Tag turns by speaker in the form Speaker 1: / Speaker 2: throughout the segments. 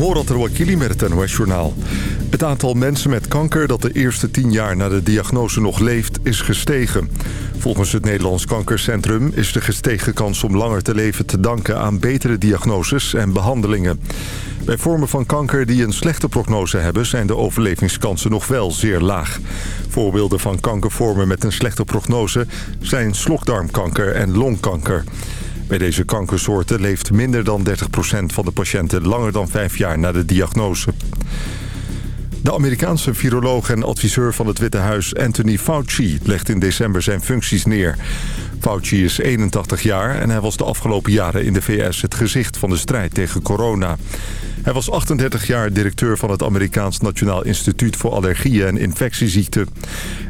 Speaker 1: Morat Rouakili met het NOS Journaal. Het aantal mensen met kanker dat de eerste tien jaar na de diagnose nog leeft, is gestegen. Volgens het Nederlands Kankercentrum is de gestegen kans om langer te leven te danken aan betere diagnoses en behandelingen. Bij vormen van kanker die een slechte prognose hebben zijn de overlevingskansen nog wel zeer laag. Voorbeelden van kankervormen met een slechte prognose zijn slokdarmkanker en longkanker. Bij deze kankersoorten leeft minder dan 30% van de patiënten langer dan 5 jaar na de diagnose. De Amerikaanse viroloog en adviseur van het Witte Huis Anthony Fauci legt in december zijn functies neer. Fauci is 81 jaar en hij was de afgelopen jaren in de VS het gezicht van de strijd tegen corona. Hij was 38 jaar directeur van het Amerikaans Nationaal Instituut voor Allergieën en Infectieziekten.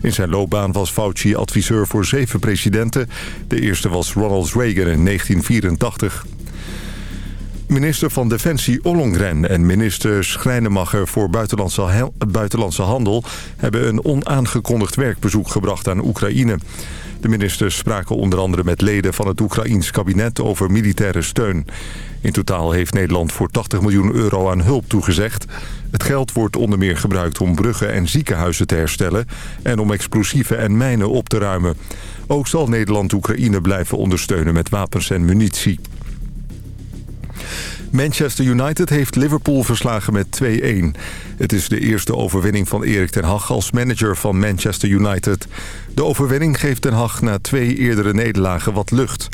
Speaker 1: In zijn loopbaan was Fauci adviseur voor zeven presidenten. De eerste was Ronald Reagan in 1984. Minister van Defensie Ollongren en minister Schrijnemacher voor buitenlandse, buitenlandse Handel... hebben een onaangekondigd werkbezoek gebracht aan Oekraïne. De ministers spraken onder andere met leden van het Oekraïns kabinet over militaire steun. In totaal heeft Nederland voor 80 miljoen euro aan hulp toegezegd. Het geld wordt onder meer gebruikt om bruggen en ziekenhuizen te herstellen... en om explosieven en mijnen op te ruimen. Ook zal Nederland Oekraïne blijven ondersteunen met wapens en munitie. Manchester United heeft Liverpool verslagen met 2-1. Het is de eerste overwinning van Erik ten Hag als manager van Manchester United. De overwinning geeft ten Hag na twee eerdere nederlagen wat lucht.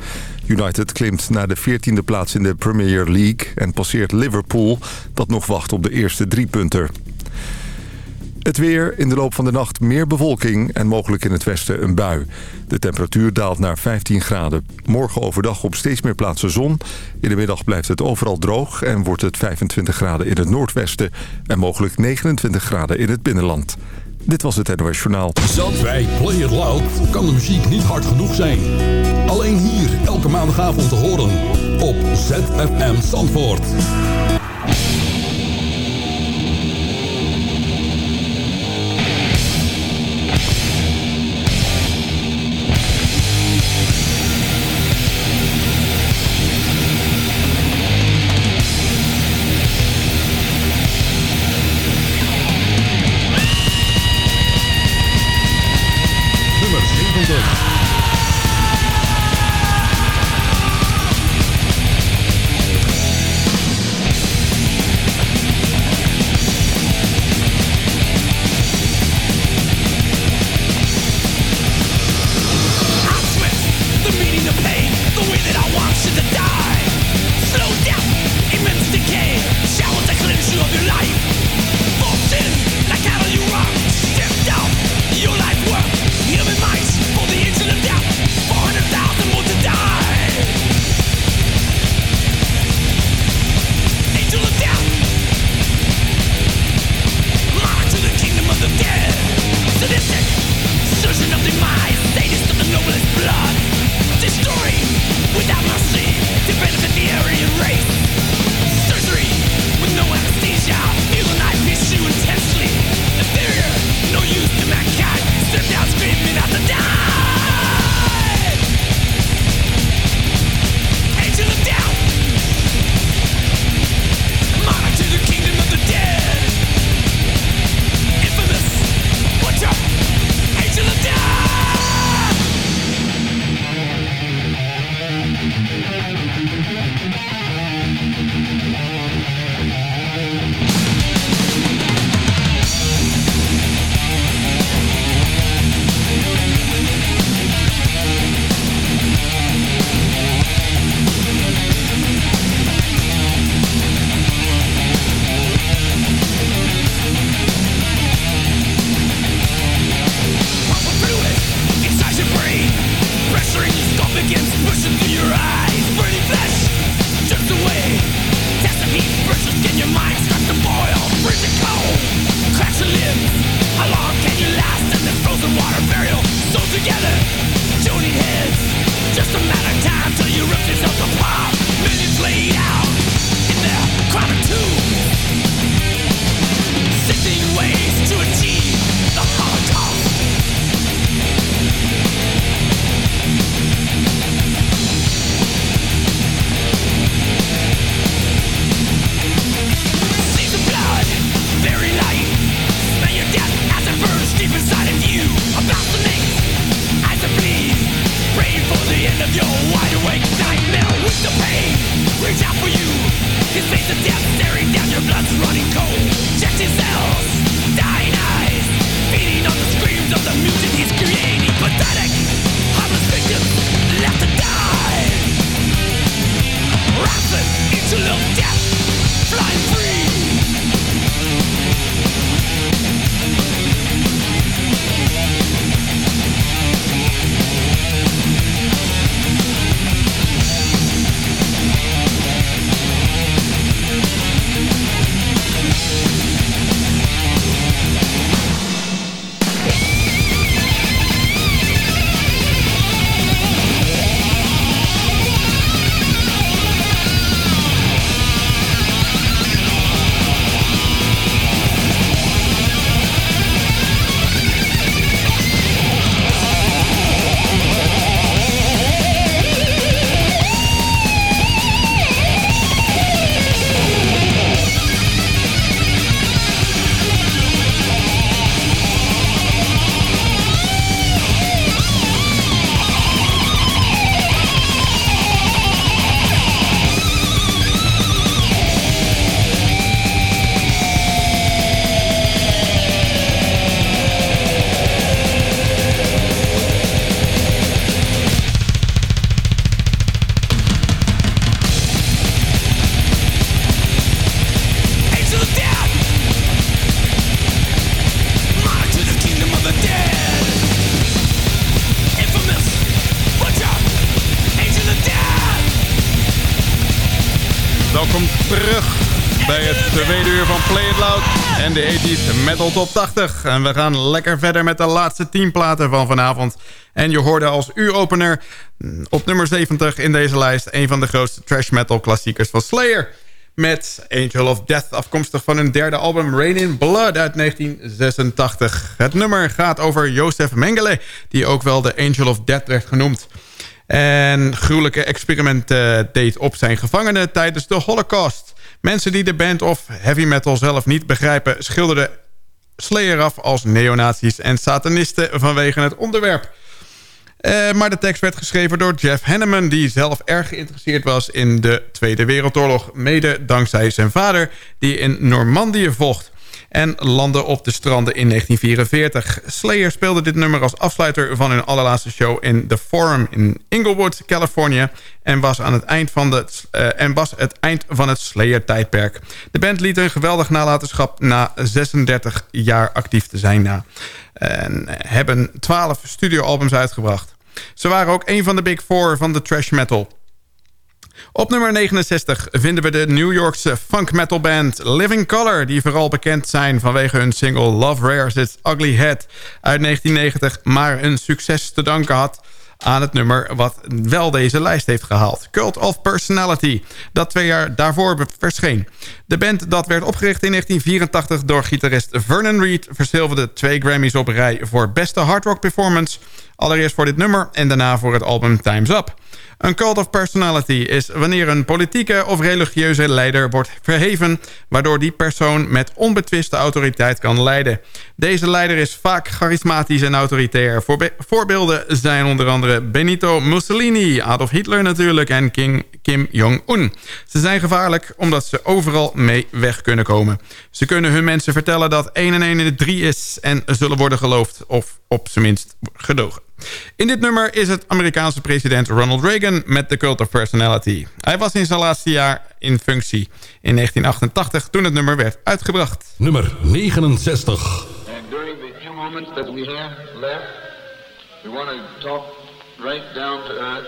Speaker 1: United klimt naar de 14e plaats in de Premier League en passeert Liverpool... dat nog wacht op de eerste drie punten. Het weer, in de loop van de nacht meer bewolking en mogelijk in het westen een bui. De temperatuur daalt naar 15 graden. Morgen overdag op steeds meer plaatsen zon. In de middag blijft het overal droog en wordt het 25 graden in het noordwesten... en mogelijk 29 graden in het binnenland. Dit was het NOS Journaal.
Speaker 2: Zandwijk Play It Loud kan de muziek niet hard genoeg zijn. Alleen hier elke maandagavond te horen op ZFM Zandvoort.
Speaker 3: Metal Top 80. En we gaan lekker verder met de laatste 10 platen van vanavond. En je hoorde als u-opener op nummer 70 in deze lijst... een van de grootste trash metal klassiekers van Slayer. Met Angel of Death, afkomstig van hun derde album Rain in Blood uit 1986. Het nummer gaat over Joseph Mengele, die ook wel de Angel of Death werd genoemd. En gruwelijke experimenten deed op zijn gevangenen tijdens de Holocaust. Mensen die de band of heavy metal zelf niet begrijpen... schilderden Slayer af als neonazies en satanisten vanwege het onderwerp. Uh, maar de tekst werd geschreven door Jeff Hanneman... die zelf erg geïnteresseerd was in de Tweede Wereldoorlog... mede dankzij zijn vader, die in Normandië vocht en landde op de stranden in 1944. Slayer speelde dit nummer als afsluiter van hun allerlaatste show in The Forum in Inglewood, Californië en was, aan het eind van de, uh, en was het eind van het Slayer-tijdperk. De band liet een geweldig nalatenschap na 36 jaar actief te zijn na. En hebben 12 studioalbums uitgebracht. Ze waren ook een van de big four van de trash metal. Op nummer 69 vinden we de New Yorkse funk metal band Living Color... die vooral bekend zijn vanwege hun single Love Rares Its Ugly Head uit 1990... maar een succes te danken had aan het nummer wat wel deze lijst heeft gehaald. Cult of Personality, dat twee jaar daarvoor verscheen. De band dat werd opgericht in 1984 door gitarist Vernon Reed... verzilverde twee Grammys op rij voor beste hard rock performance... allereerst voor dit nummer en daarna voor het album Time's Up... Een cult of personality is wanneer een politieke of religieuze leider wordt verheven... waardoor die persoon met onbetwiste autoriteit kan leiden. Deze leider is vaak charismatisch en autoritair. voorbeelden zijn onder andere Benito Mussolini, Adolf Hitler natuurlijk... en King Kim Jong-un. Ze zijn gevaarlijk omdat ze overal mee weg kunnen komen. Ze kunnen hun mensen vertellen dat 1 en 1 in de 3 is... en zullen worden geloofd of op zijn minst gedogen. In dit nummer is het Amerikaanse president Ronald Reagan met The Cult of Personality. Hij was in zijn laatste jaar in functie in 1988 toen het nummer werd uitgebracht.
Speaker 2: Nummer 69.
Speaker 4: And during the few moments that we have left, we want to talk right down to earth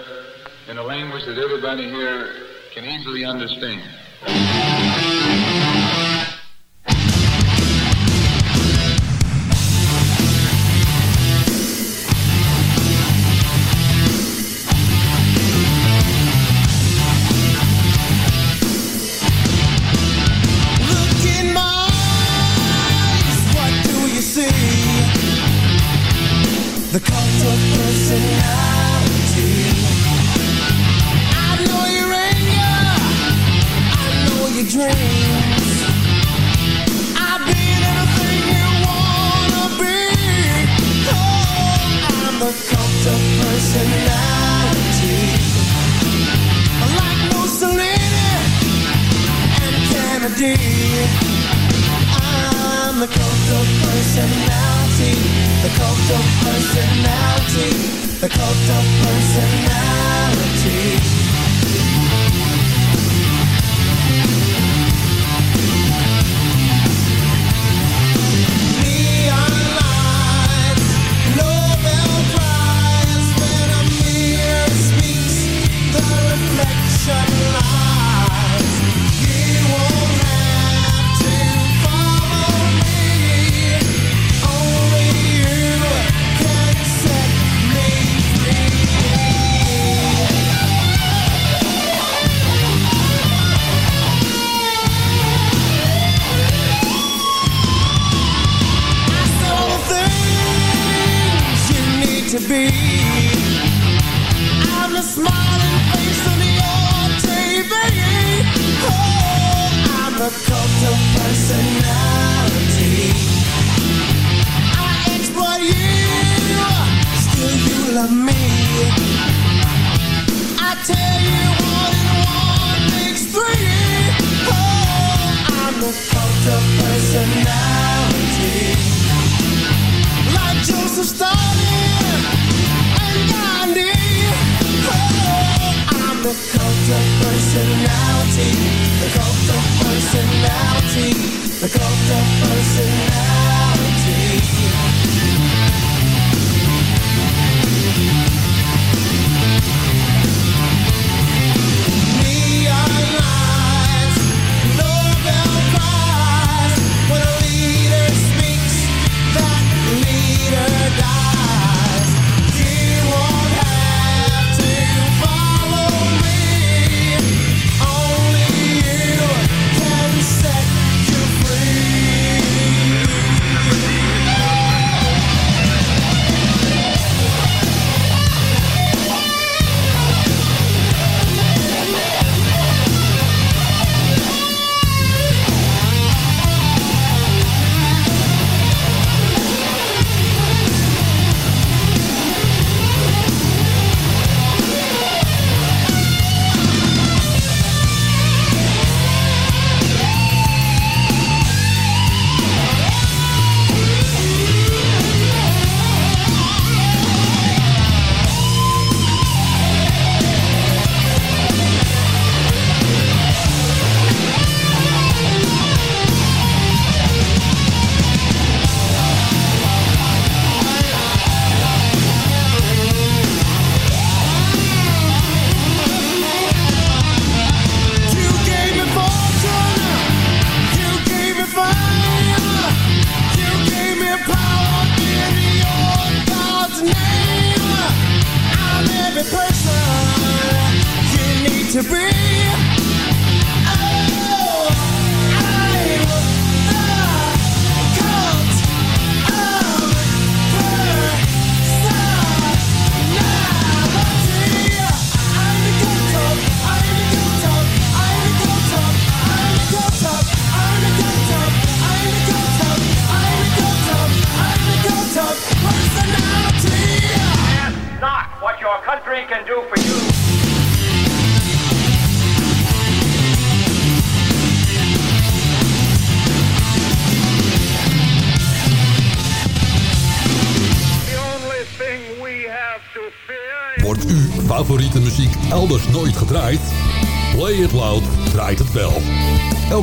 Speaker 4: in a language that everybody here can easily understand. I exploit you Still you love me I tell you one and one makes I'm the cult of personality Like Joseph Stalin And Gandhi Oh,
Speaker 5: I'm the cult of personality personality, the cult of personality.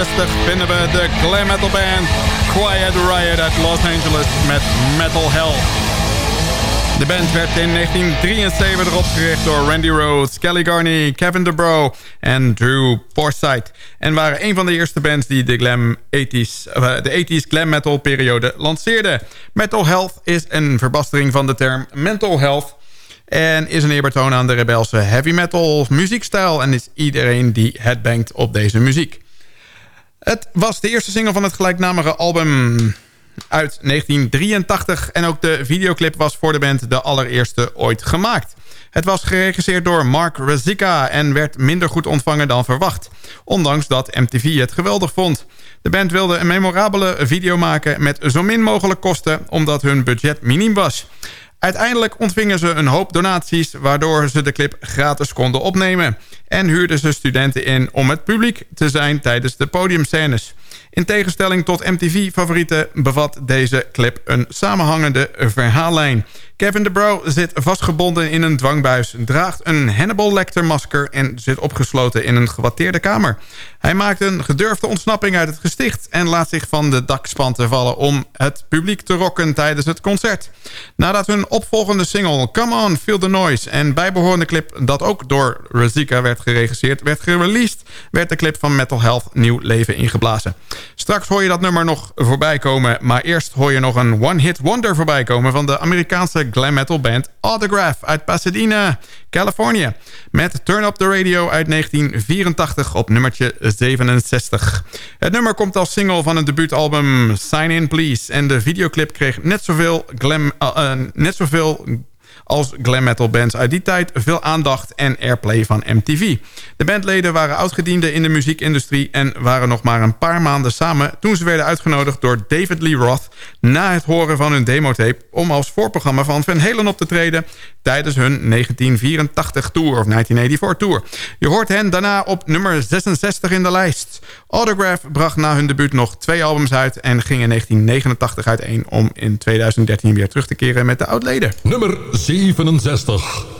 Speaker 3: 1968 vinden we de glam metal band Quiet Riot uit Los Angeles met Metal Hell. De band werd in 1973 opgericht door Randy Rhoads, Kelly Garney, Kevin DeBro en Drew Forsyth. En waren een van de eerste bands die de, glam 80s, uh, de 80s glam metal periode lanceerden. Metal Health is een verbastering van de term mental health... En is een eerbetoon aan de rebelse heavy metal muziekstijl... en is iedereen die headbangt op deze muziek. Het was de eerste single van het gelijknamige album uit 1983... en ook de videoclip was voor de band de allereerste ooit gemaakt. Het was geregisseerd door Mark Razika en werd minder goed ontvangen dan verwacht. Ondanks dat MTV het geweldig vond. De band wilde een memorabele video maken met zo min mogelijk kosten... omdat hun budget miniem was... Uiteindelijk ontvingen ze een hoop donaties... waardoor ze de clip gratis konden opnemen. En huurden ze studenten in om het publiek te zijn tijdens de podiumscènes. In tegenstelling tot MTV-favorieten bevat deze clip een samenhangende verhaallijn. Kevin DeBro zit vastgebonden in een dwangbuis, draagt een Hannibal Lecter masker en zit opgesloten in een gewatteerde kamer. Hij maakt een gedurfde ontsnapping uit het gesticht en laat zich van de dakspanten vallen om het publiek te rocken tijdens het concert. Nadat hun opvolgende single Come On Feel the Noise en bijbehorende clip dat ook door Razika werd geregisseerd werd gereleased, werd de clip van Metal Health nieuw leven ingeblazen. Straks hoor je dat nummer nog voorbij komen, maar eerst hoor je nog een one-hit wonder voorbij komen van de Amerikaanse glam metal band Autograph uit Pasadena, Californië. Met Turn Up The Radio uit 1984 op nummertje 67. Het nummer komt als single van het debuutalbum Sign In Please. En de videoclip kreeg net zoveel, glam, uh, uh, net zoveel als glam metal bands uit die tijd veel aandacht en airplay van MTV. De bandleden waren oudgedienden in de muziekindustrie en waren nog maar een paar maanden samen toen ze werden uitgenodigd door David Lee Roth na het horen van hun demotape om als voorprogramma van Van Halen op te treden tijdens hun 1984 tour of 1984 tour. Je hoort hen daarna op nummer 66 in de lijst. Autograph bracht na hun debuut nog twee albums uit en ging in 1989 uiteen om in 2013 weer terug te keren met de oudleden.
Speaker 2: Nummer 67.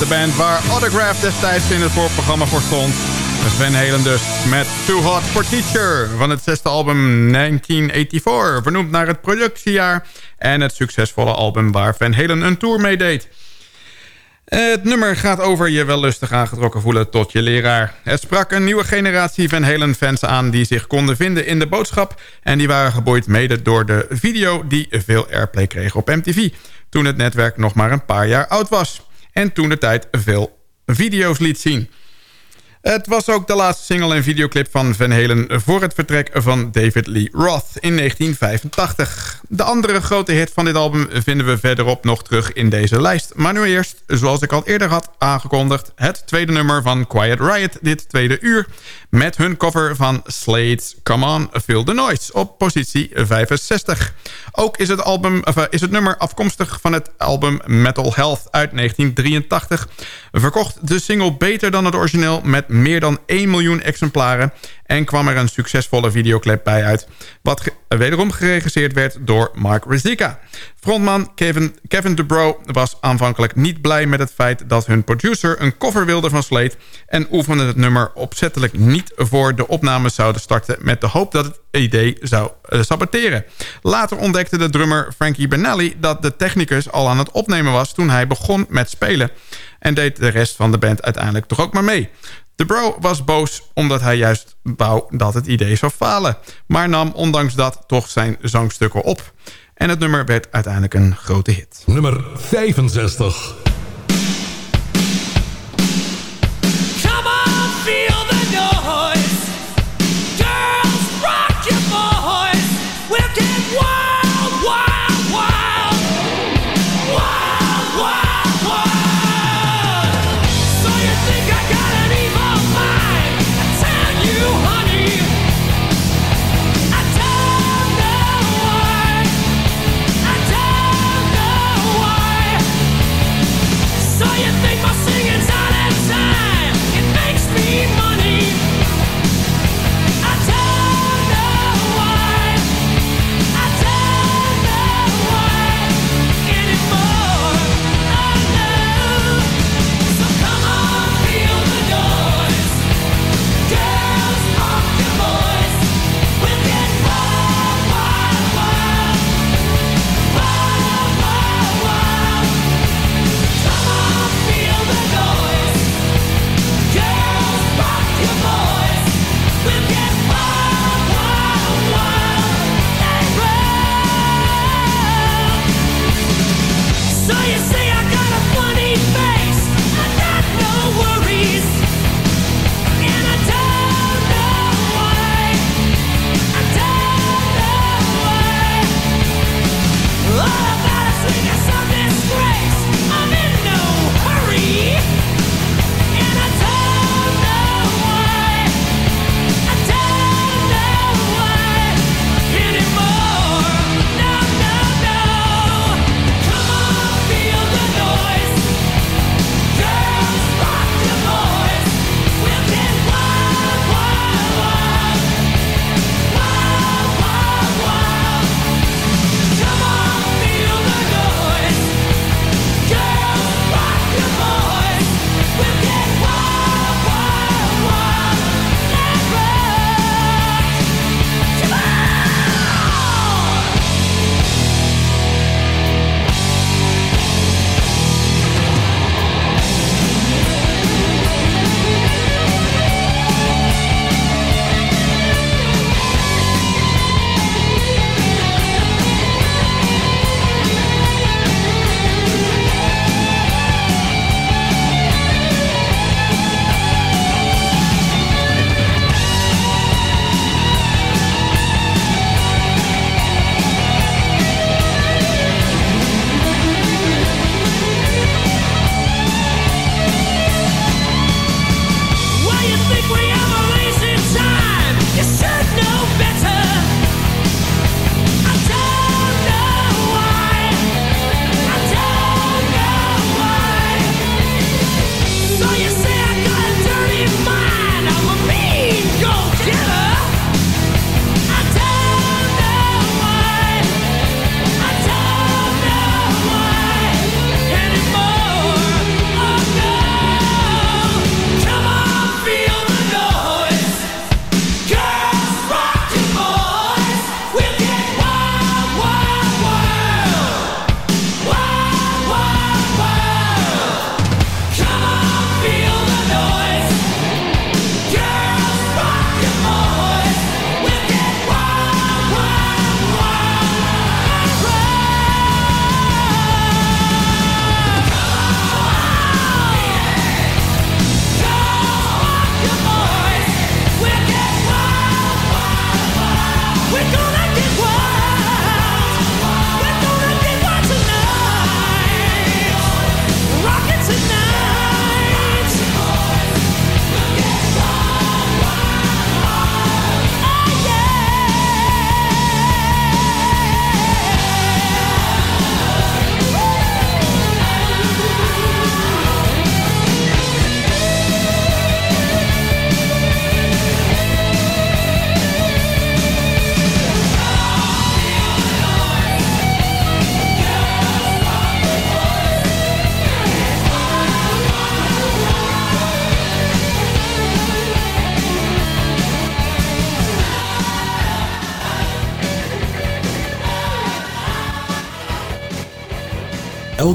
Speaker 3: de band waar Autograph destijds in het voorprogramma voor stond. Van Halen dus met Too Hot for Teacher van het zesde album 1984. Vernoemd naar het productiejaar en het succesvolle album waar Van Halen een tour mee deed. Het nummer gaat over je wel lustig aangetrokken voelen tot je leraar. Het sprak een nieuwe generatie Van Halen fans aan die zich konden vinden in de boodschap. En die waren geboeid mede door de video die veel airplay kreeg op MTV. Toen het netwerk nog maar een paar jaar oud was. En toen de tijd veel video's liet zien... Het was ook de laatste single en videoclip van Van Halen... voor het vertrek van David Lee Roth in 1985. De andere grote hit van dit album vinden we verderop nog terug in deze lijst. Maar nu eerst, zoals ik al eerder had aangekondigd... het tweede nummer van Quiet Riot dit tweede uur... met hun cover van Slade's Come On, Feel the Noise op positie 65. Ook is het, album, eh, is het nummer afkomstig van het album Metal Health uit 1983. Verkocht de single beter dan het origineel met meer dan 1 miljoen exemplaren... en kwam er een succesvolle videoclip bij uit... wat wederom geregisseerd werd door Mark Rizika. Frontman Kevin, Kevin DeBro was aanvankelijk niet blij met het feit... dat hun producer een cover wilde van Slate... en oefende het nummer opzettelijk niet voor de opnames zouden starten... met de hoop dat het idee zou uh, saboteren. Later ontdekte de drummer Frankie Benelli... dat de technicus al aan het opnemen was toen hij begon met spelen... en deed de rest van de band uiteindelijk toch ook maar mee. De bro was boos omdat hij juist wou dat het idee zou falen. Maar nam ondanks dat toch zijn zangstukken op. En het nummer werd uiteindelijk een grote hit.
Speaker 2: Nummer 65.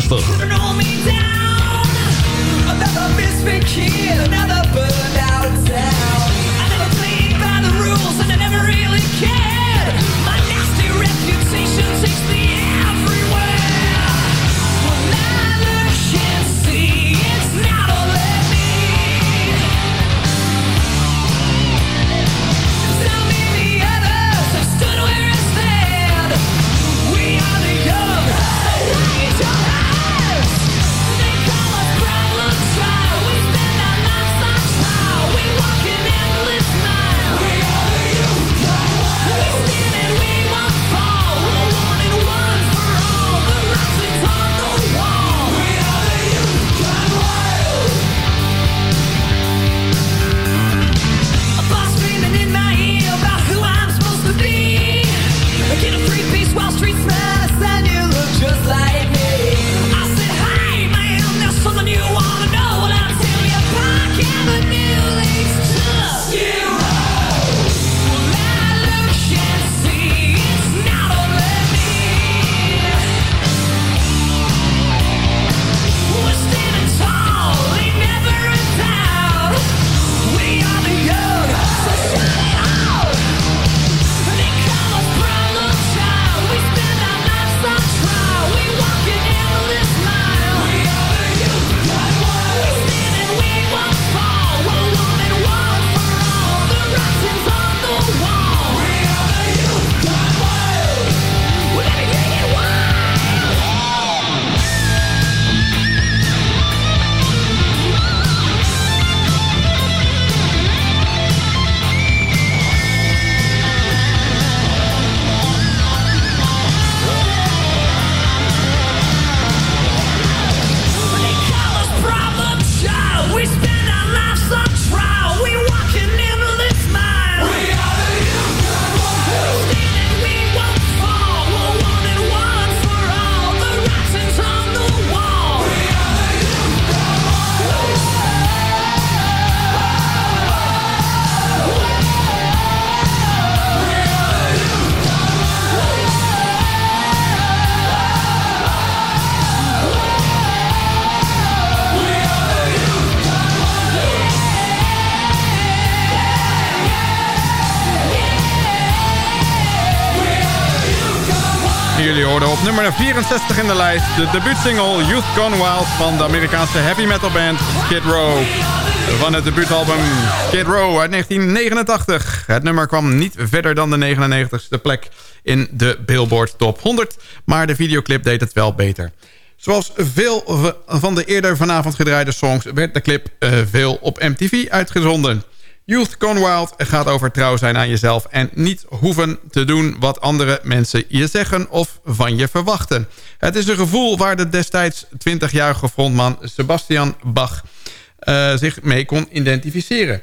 Speaker 2: 64.
Speaker 3: Hoorden op nummer 64 in de lijst... de debuutsingle Youth Gone Wild van de Amerikaanse heavy metal band Skid Row. Van het debuutalbum Skid Row uit 1989. Het nummer kwam niet verder dan de 99ste plek in de Billboard Top 100... maar de videoclip deed het wel beter. Zoals veel van de eerder vanavond gedraaide songs... werd de clip eh, veel op MTV uitgezonden... Youth Gone Wild gaat over trouw zijn aan jezelf... en niet hoeven te doen wat andere mensen je zeggen of van je verwachten. Het is een gevoel waar de destijds 20-jarige frontman Sebastian Bach... eh, zich mee kon identificeren.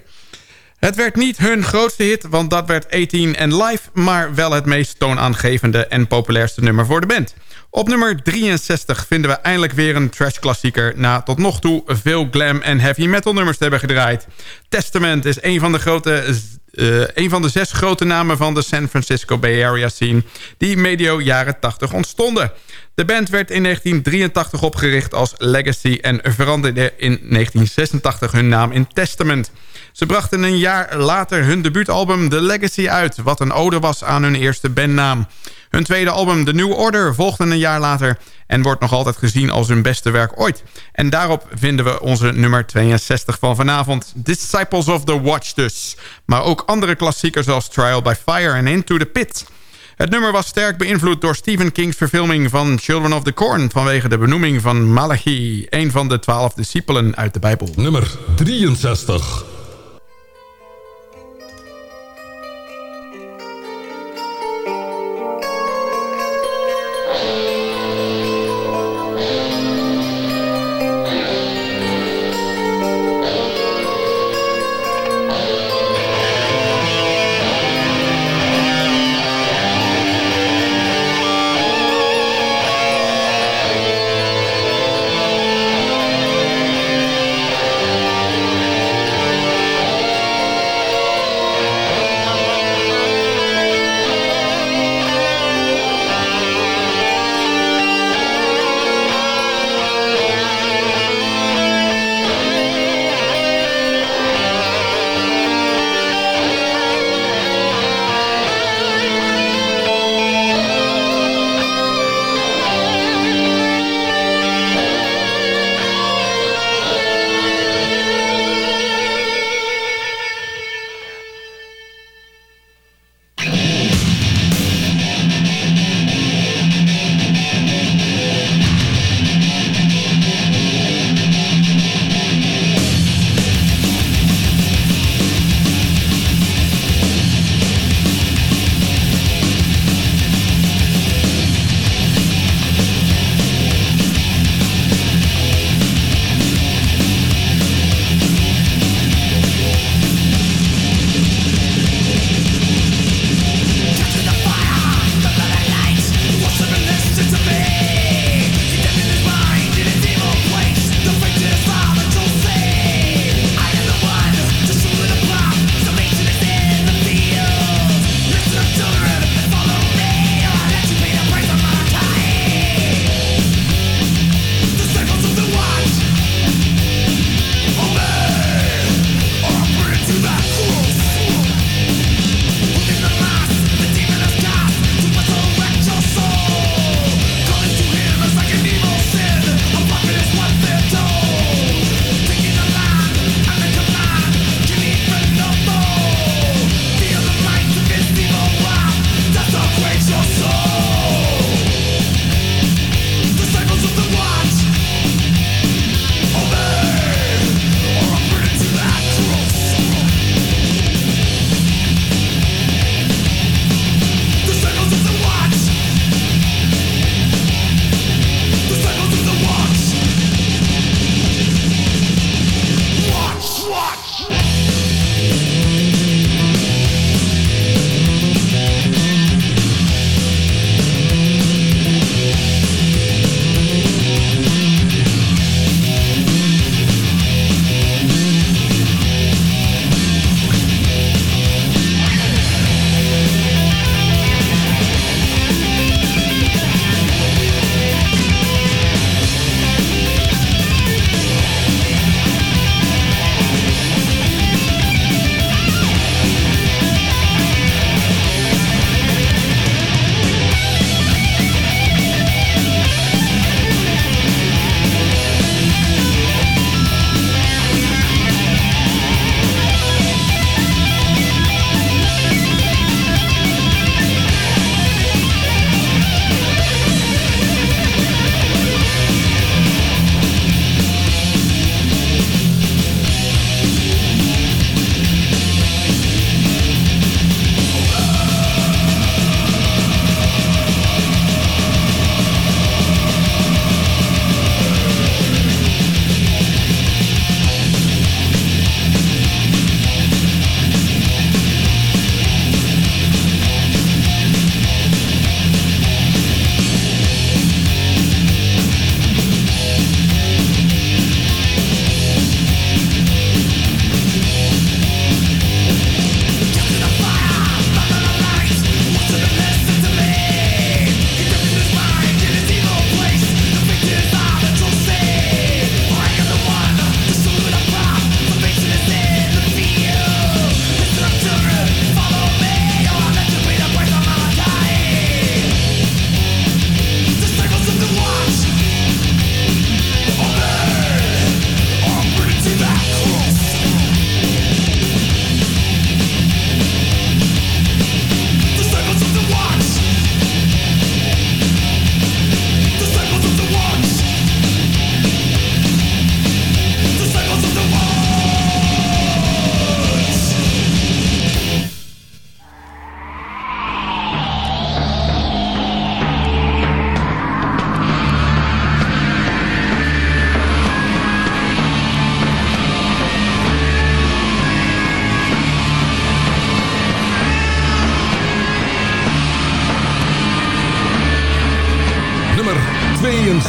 Speaker 3: Het werd niet hun grootste hit, want dat werd 18 en Live... maar wel het meest toonaangevende en populairste nummer voor de band. Op nummer 63 vinden we eindelijk weer een trash-klassieker... na tot nog toe veel glam en heavy metal nummers te hebben gedraaid. Testament is een van de grote... een van de zes grote namen van de San Francisco Bay Area scene... die medio jaren 80 ontstonden. De band werd in 1983 opgericht als Legacy... en veranderde in 1986 hun naam in Testament. Ze brachten een jaar later hun debuutalbum The Legacy uit... wat een ode was aan hun eerste bandnaam. Hun tweede album The New Order volgde een jaar later... en wordt nog altijd gezien als hun beste werk ooit. En daarop vinden we onze nummer 62 van vanavond... Disciples of the Watch dus. Maar ook andere klassiekers zoals Trial by Fire en Into the Pit... Het nummer was sterk beïnvloed door Stephen King's verfilming van Children of the Corn... vanwege de benoeming van Malachi, een van de twaalf discipelen uit de Bijbel.
Speaker 2: Nummer 63.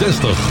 Speaker 6: 63.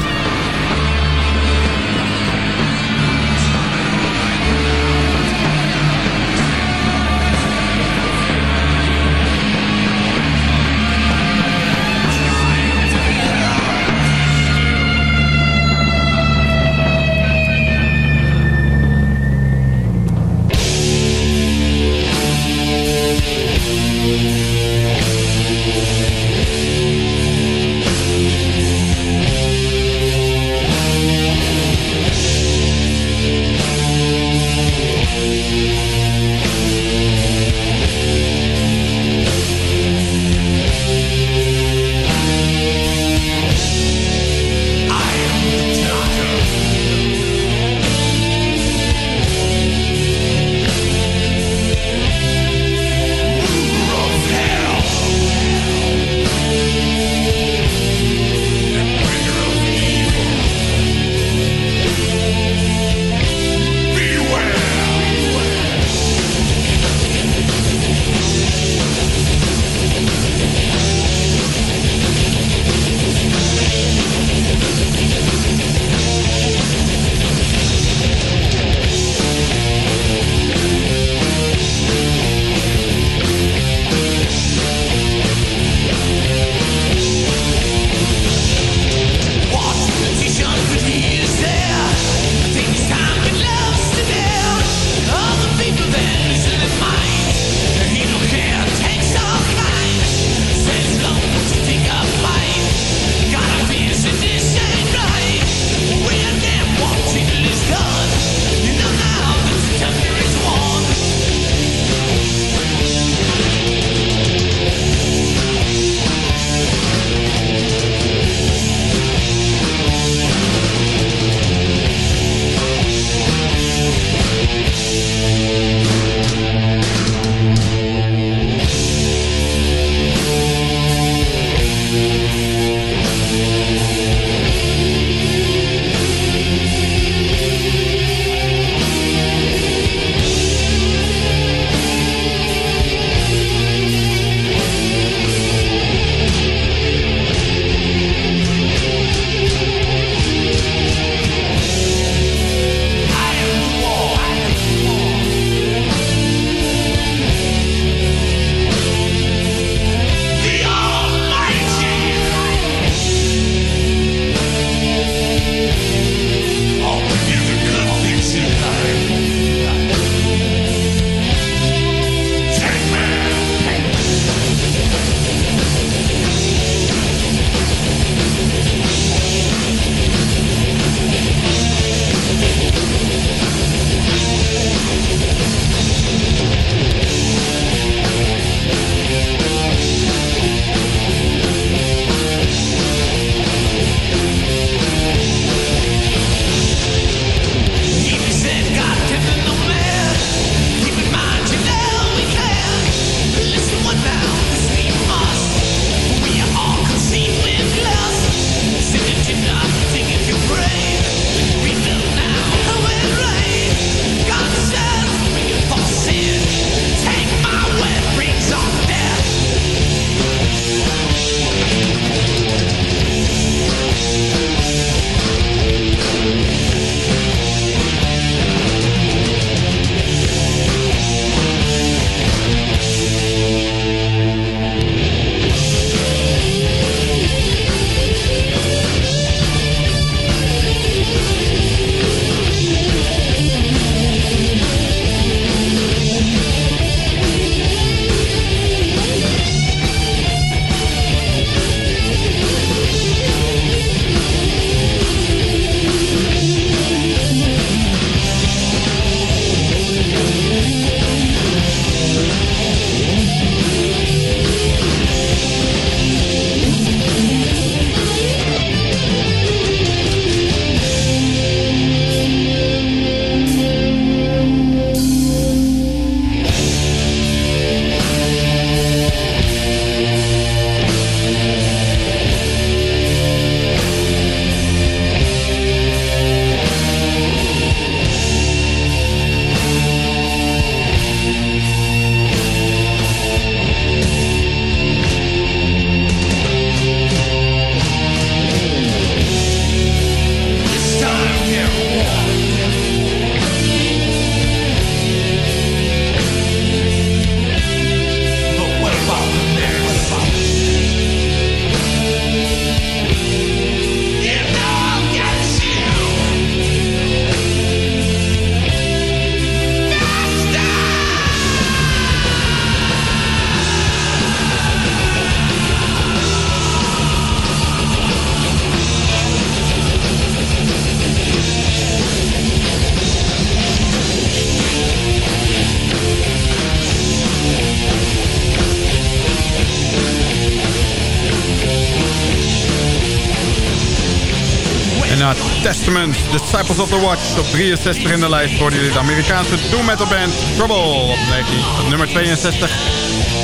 Speaker 3: Disciples of the Watch. Op 63 in de lijst worden de Amerikaanse doom metal band Trouble. Op, 19, op nummer 62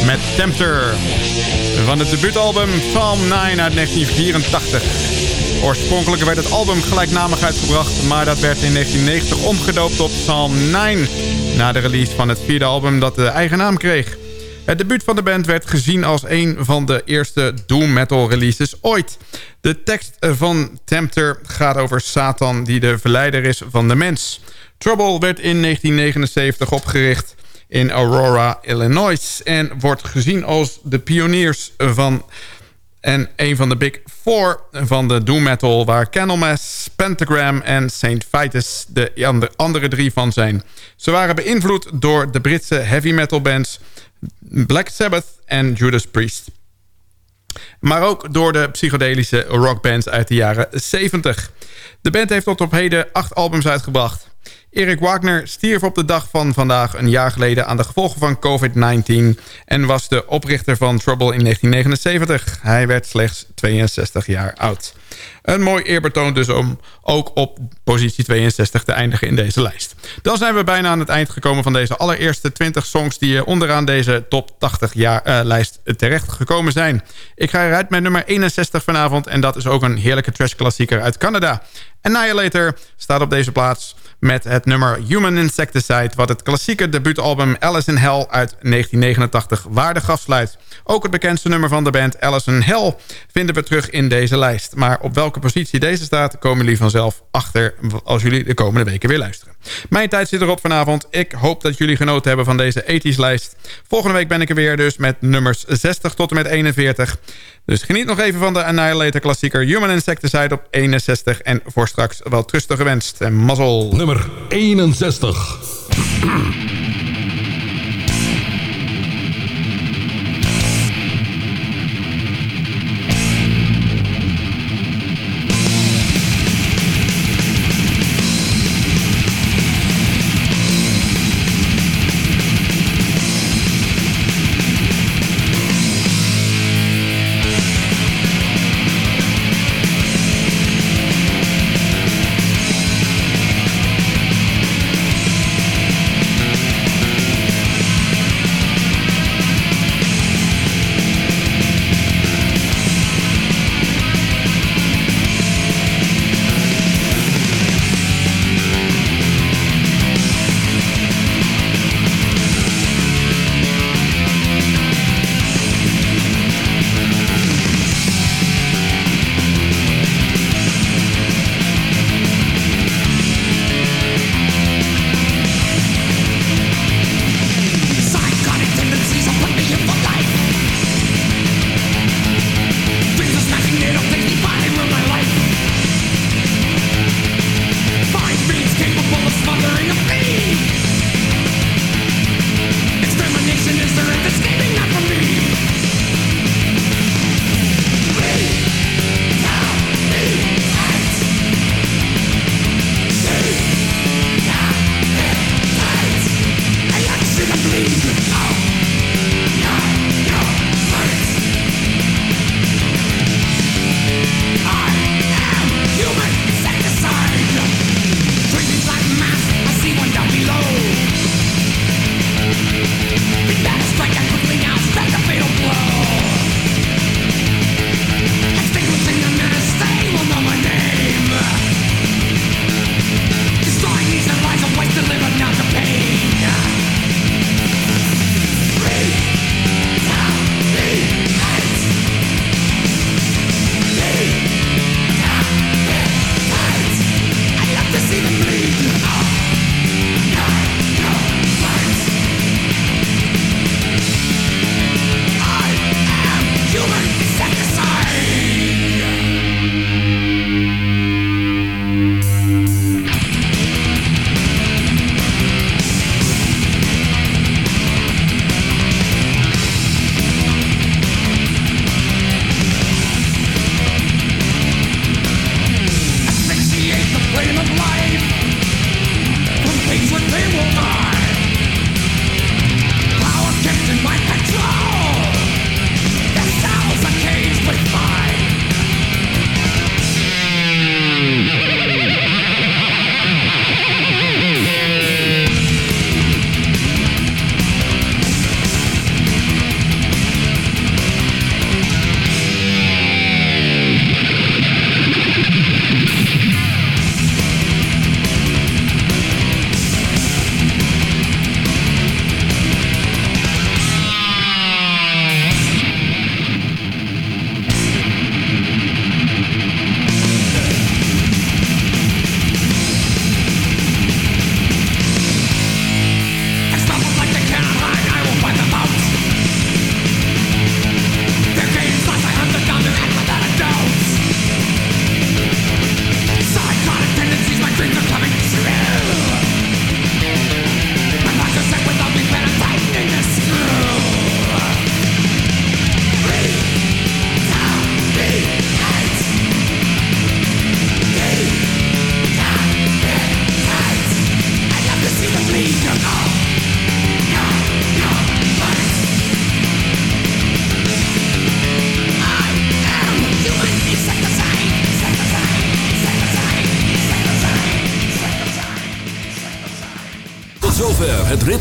Speaker 3: met Tempter. Van het debuutalbum Psalm 9 uit 1984. Oorspronkelijk werd het album gelijknamig uitgebracht... maar dat werd in 1990 omgedoopt tot Psalm 9... na de release van het vierde album dat de eigen naam kreeg. Het debuut van de band werd gezien als een van de eerste doom metal releases ooit. De tekst van Tempter gaat over Satan die de verleider is van de mens. Trouble werd in 1979 opgericht in Aurora, Illinois... en wordt gezien als de pioniers van en een van de big four van de doom metal... waar Candlemass, Pentagram en Saint Vitus de andere drie van zijn. Ze waren beïnvloed door de Britse heavy metal bands... Black Sabbath en Judas Priest. Maar ook door de psychedelische rockbands uit de jaren 70. De band heeft tot op heden acht albums uitgebracht. Erik Wagner stierf op de dag van vandaag een jaar geleden aan de gevolgen van COVID-19... en was de oprichter van Trouble in 1979. Hij werd slechts 62 jaar oud. Een mooi eerbetoon dus om ook op positie 62 te eindigen in deze lijst. Dan zijn we bijna aan het eind gekomen van deze allereerste 20 songs... die onderaan deze top 80 jaar, uh, lijst terecht gekomen zijn. Ik ga eruit met nummer 61 vanavond... en dat is ook een heerlijke trash klassieker uit Canada. Annihilator staat op deze plaats met het nummer Human Insecticide... wat het klassieke debuutalbum Alice in Hell uit 1989 waardig afsluit. Ook het bekendste nummer van de band Alice in Hell vinden we terug in deze lijst. Maar op welke positie deze staat komen jullie vanzelf achter... als jullie de komende weken weer luisteren. Mijn tijd zit erop vanavond. Ik hoop dat jullie genoten hebben van deze 80s lijst. Volgende week ben ik er weer dus met nummers 60 tot en met 41. Dus geniet nog even van de Annihilator klassieker Human Insecticide op 61. En voor straks wel trusten gewenst. En mazzel.
Speaker 2: Nummer 61.